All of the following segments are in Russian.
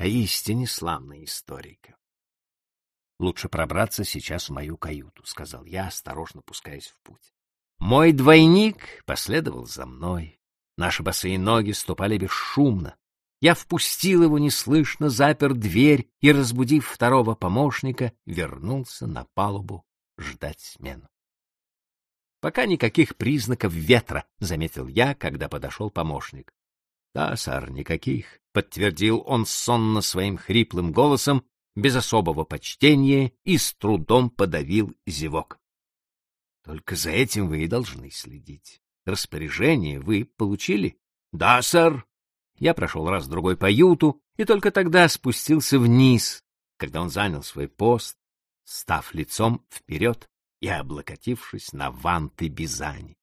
Поистине славная историка. Лучше пробраться сейчас в мою каюту, сказал я, осторожно пускаясь в путь. Мой двойник последовал за мной. Наши босые ноги ступали бесшумно. Я впустил его неслышно, запер дверь и, разбудив второго помощника, вернулся на палубу ждать смену. Пока никаких признаков ветра, — заметил я, когда подошел помощник. — Да, сэр, никаких, — подтвердил он сонно своим хриплым голосом, без особого почтения и с трудом подавил зевок. — Только за этим вы и должны следить. Распоряжение вы получили? — Да, сэр. Я прошел раз-другой по юту и только тогда спустился вниз, когда он занял свой пост, став лицом вперед и облокотившись на ванты Бизани.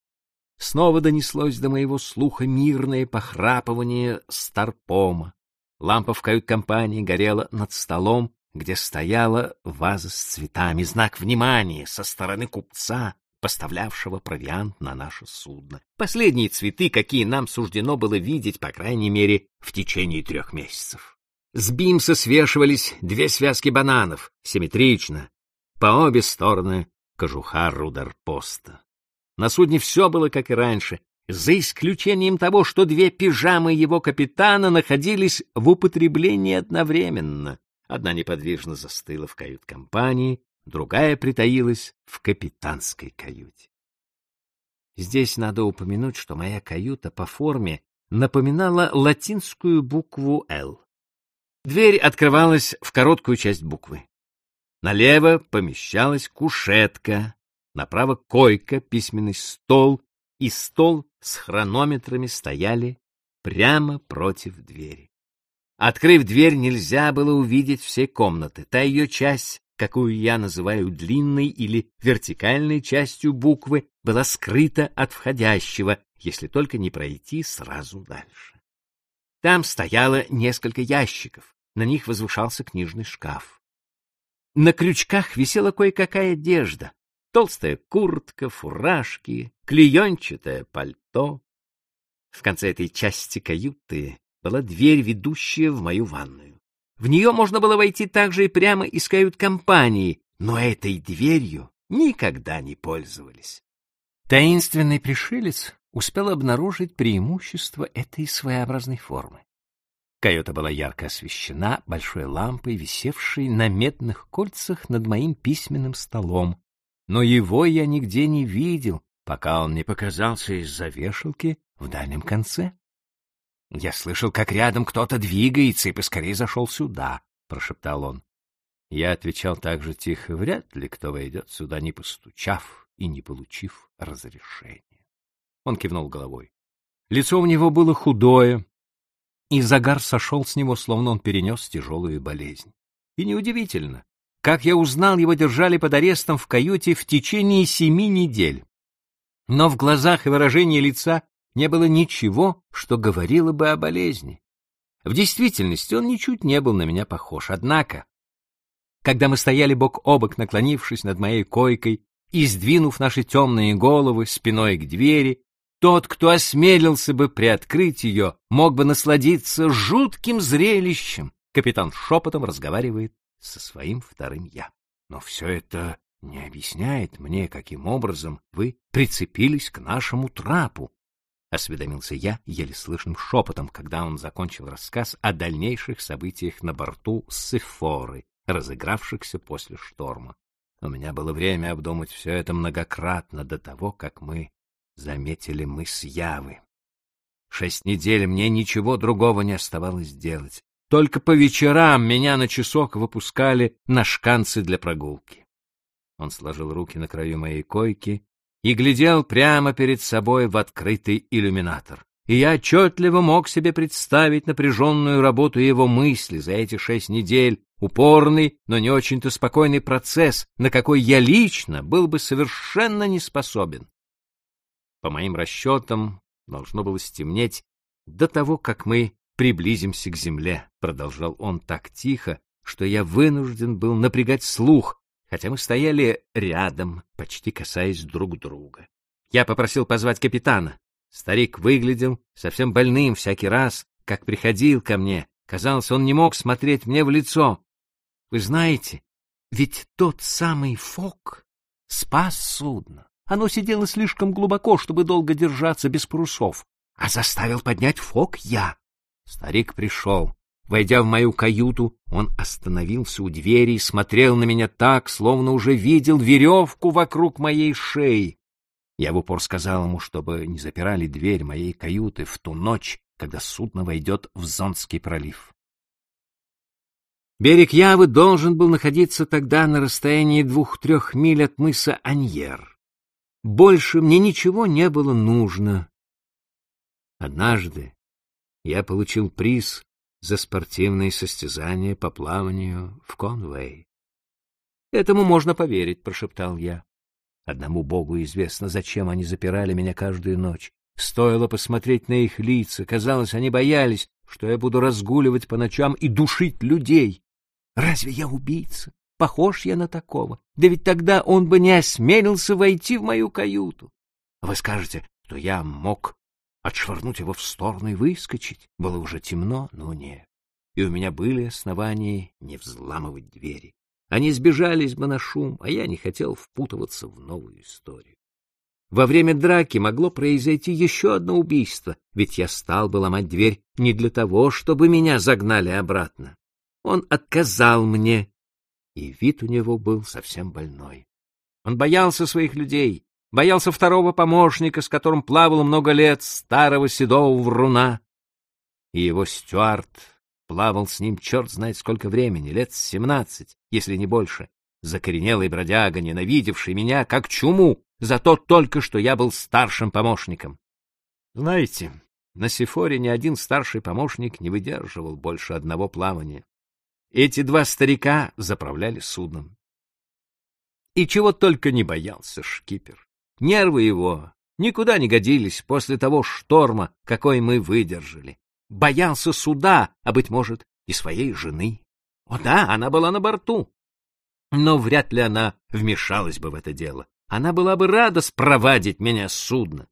Снова донеслось до моего слуха мирное похрапывание старпома. Лампа в кают-компании горела над столом, где стояла ваза с цветами, знак внимания со стороны купца, поставлявшего провиант на наше судно. Последние цветы, какие нам суждено было видеть, по крайней мере, в течение трех месяцев. С бимса свешивались две связки бананов, симметрично, по обе стороны кожуха рудерпоста. На судне все было как и раньше, за исключением того, что две пижамы его капитана находились в употреблении одновременно. Одна неподвижно застыла в кают-компании, другая притаилась в капитанской каюте. Здесь надо упомянуть, что моя каюта по форме напоминала латинскую букву «Л». Дверь открывалась в короткую часть буквы. Налево помещалась кушетка, направо койка, письменный стол и стол с хронометрами стояли прямо против двери. Открыв дверь, нельзя было увидеть все комнаты. Та ее часть, какую я называю длинной или вертикальной частью буквы, была скрыта от входящего, если только не пройти сразу дальше. Там стояло несколько ящиков, на них возвышался книжный шкаф. На крючках висела кое-какая одежда. Толстая куртка, фуражки, клеенчатое пальто. В конце этой части каюты была дверь, ведущая в мою ванную. В нее можно было войти также и прямо из кают-компании, но этой дверью никогда не пользовались. Таинственный пришелец успел обнаружить преимущество этой своеобразной формы. Каюта была ярко освещена большой лампой, висевшей на медных кольцах над моим письменным столом, но его я нигде не видел, пока он не показался из-за вешалки в дальнем конце. Я слышал, как рядом кто-то двигается, и поскорее зашел сюда, — прошептал он. Я отвечал так же тихо, вряд ли кто войдет сюда, не постучав и не получив разрешения. Он кивнул головой. Лицо у него было худое, и загар сошел с него, словно он перенес тяжелую болезнь. И неудивительно, как я узнал, его держали под арестом в каюте в течение семи недель. Но в глазах и выражении лица не было ничего, что говорило бы о болезни. В действительности он ничуть не был на меня похож. Однако, когда мы стояли бок о бок, наклонившись над моей койкой и сдвинув наши темные головы спиной к двери, тот, кто осмелился бы приоткрыть ее, мог бы насладиться жутким зрелищем. Капитан шепотом разговаривает со своим вторым «я». Но все это не объясняет мне, каким образом вы прицепились к нашему трапу. — осведомился я еле слышным шепотом, когда он закончил рассказ о дальнейших событиях на борту Сефоры, разыгравшихся после шторма. У меня было время обдумать все это многократно до того, как мы заметили мы с Явы. Шесть недель мне ничего другого не оставалось делать. Только по вечерам меня на часок выпускали на шканцы для прогулки. Он сложил руки на краю моей койки и глядел прямо перед собой в открытый иллюминатор. И я отчетливо мог себе представить напряженную работу его мысли за эти шесть недель, упорный, но не очень-то спокойный процесс, на какой я лично был бы совершенно не способен. По моим расчетам, должно было стемнеть до того, как мы приблизимся к земле, продолжал он так тихо, что я вынужден был напрягать слух, хотя мы стояли рядом, почти касаясь друг друга. Я попросил позвать капитана. Старик выглядел совсем больным всякий раз, как приходил ко мне, Казалось, он не мог смотреть мне в лицо. Вы знаете, ведь тот самый Фок спас судно. Оно сидело слишком глубоко, чтобы долго держаться без парусов, а заставил поднять Фок я. Старик пришел. Войдя в мою каюту, он остановился у двери и смотрел на меня так, словно уже видел веревку вокруг моей шеи. Я в упор сказал ему, чтобы не запирали дверь моей каюты в ту ночь, когда судно войдет в Зонский пролив. Берег Явы должен был находиться тогда на расстоянии двух-трех миль от мыса Аньер. Больше мне ничего не было нужно. Однажды я получил приз за спортивные состязания по плаванию в Конвей. «Этому можно поверить», — прошептал я. Одному Богу известно, зачем они запирали меня каждую ночь. Стоило посмотреть на их лица, казалось, они боялись, что я буду разгуливать по ночам и душить людей. Разве я убийца? Похож я на такого? Да ведь тогда он бы не осмелился войти в мою каюту. Вы скажете, что я мог отшвырнуть его в сторону и выскочить. Было уже темно, но нет. И у меня были основания не взламывать двери. Они сбежались бы на шум, а я не хотел впутываться в новую историю. Во время драки могло произойти еще одно убийство, ведь я стал бы ломать дверь не для того, чтобы меня загнали обратно. Он отказал мне, и вид у него был совсем больной. Он боялся своих людей, боялся второго помощника, с которым плавал много лет, старого седого вруна. И его стюард плавал с ним черт знает сколько времени, лет семнадцать, если не больше. Закоренелый бродяга, ненавидевший меня как чуму, за то только, что я был старшим помощником. Знаете, на Сифоре ни один старший помощник не выдерживал больше одного плавания. Эти два старика заправляли судном. И чего только не боялся шкипер. Нервы его никуда не годились после того шторма, какой мы выдержали. Боялся суда, а, быть может, и своей жены. О да, она была на борту. Но вряд ли она вмешалась бы в это дело. Она была бы рада спровадить меня с судна.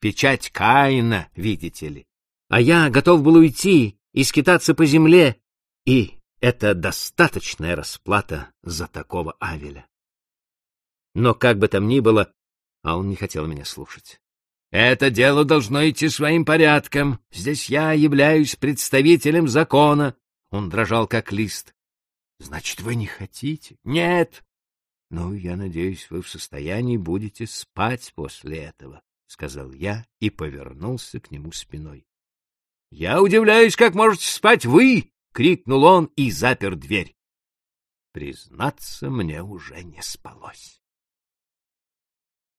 Печать Каина, видите ли. А я готов был уйти и скитаться по земле, и это достаточная расплата за такого Авеля. Но как бы там ни было, а он не хотел меня слушать. Это дело должно идти своим порядком. Здесь я являюсь представителем закона. Он дрожал как лист. Значит, вы не хотите? Нет. Ну, я надеюсь, вы в состоянии будете спать после этого, сказал я и повернулся к нему спиной. Я удивляюсь, как можете спать вы, крикнул он и запер дверь. Признаться, мне уже не спалось.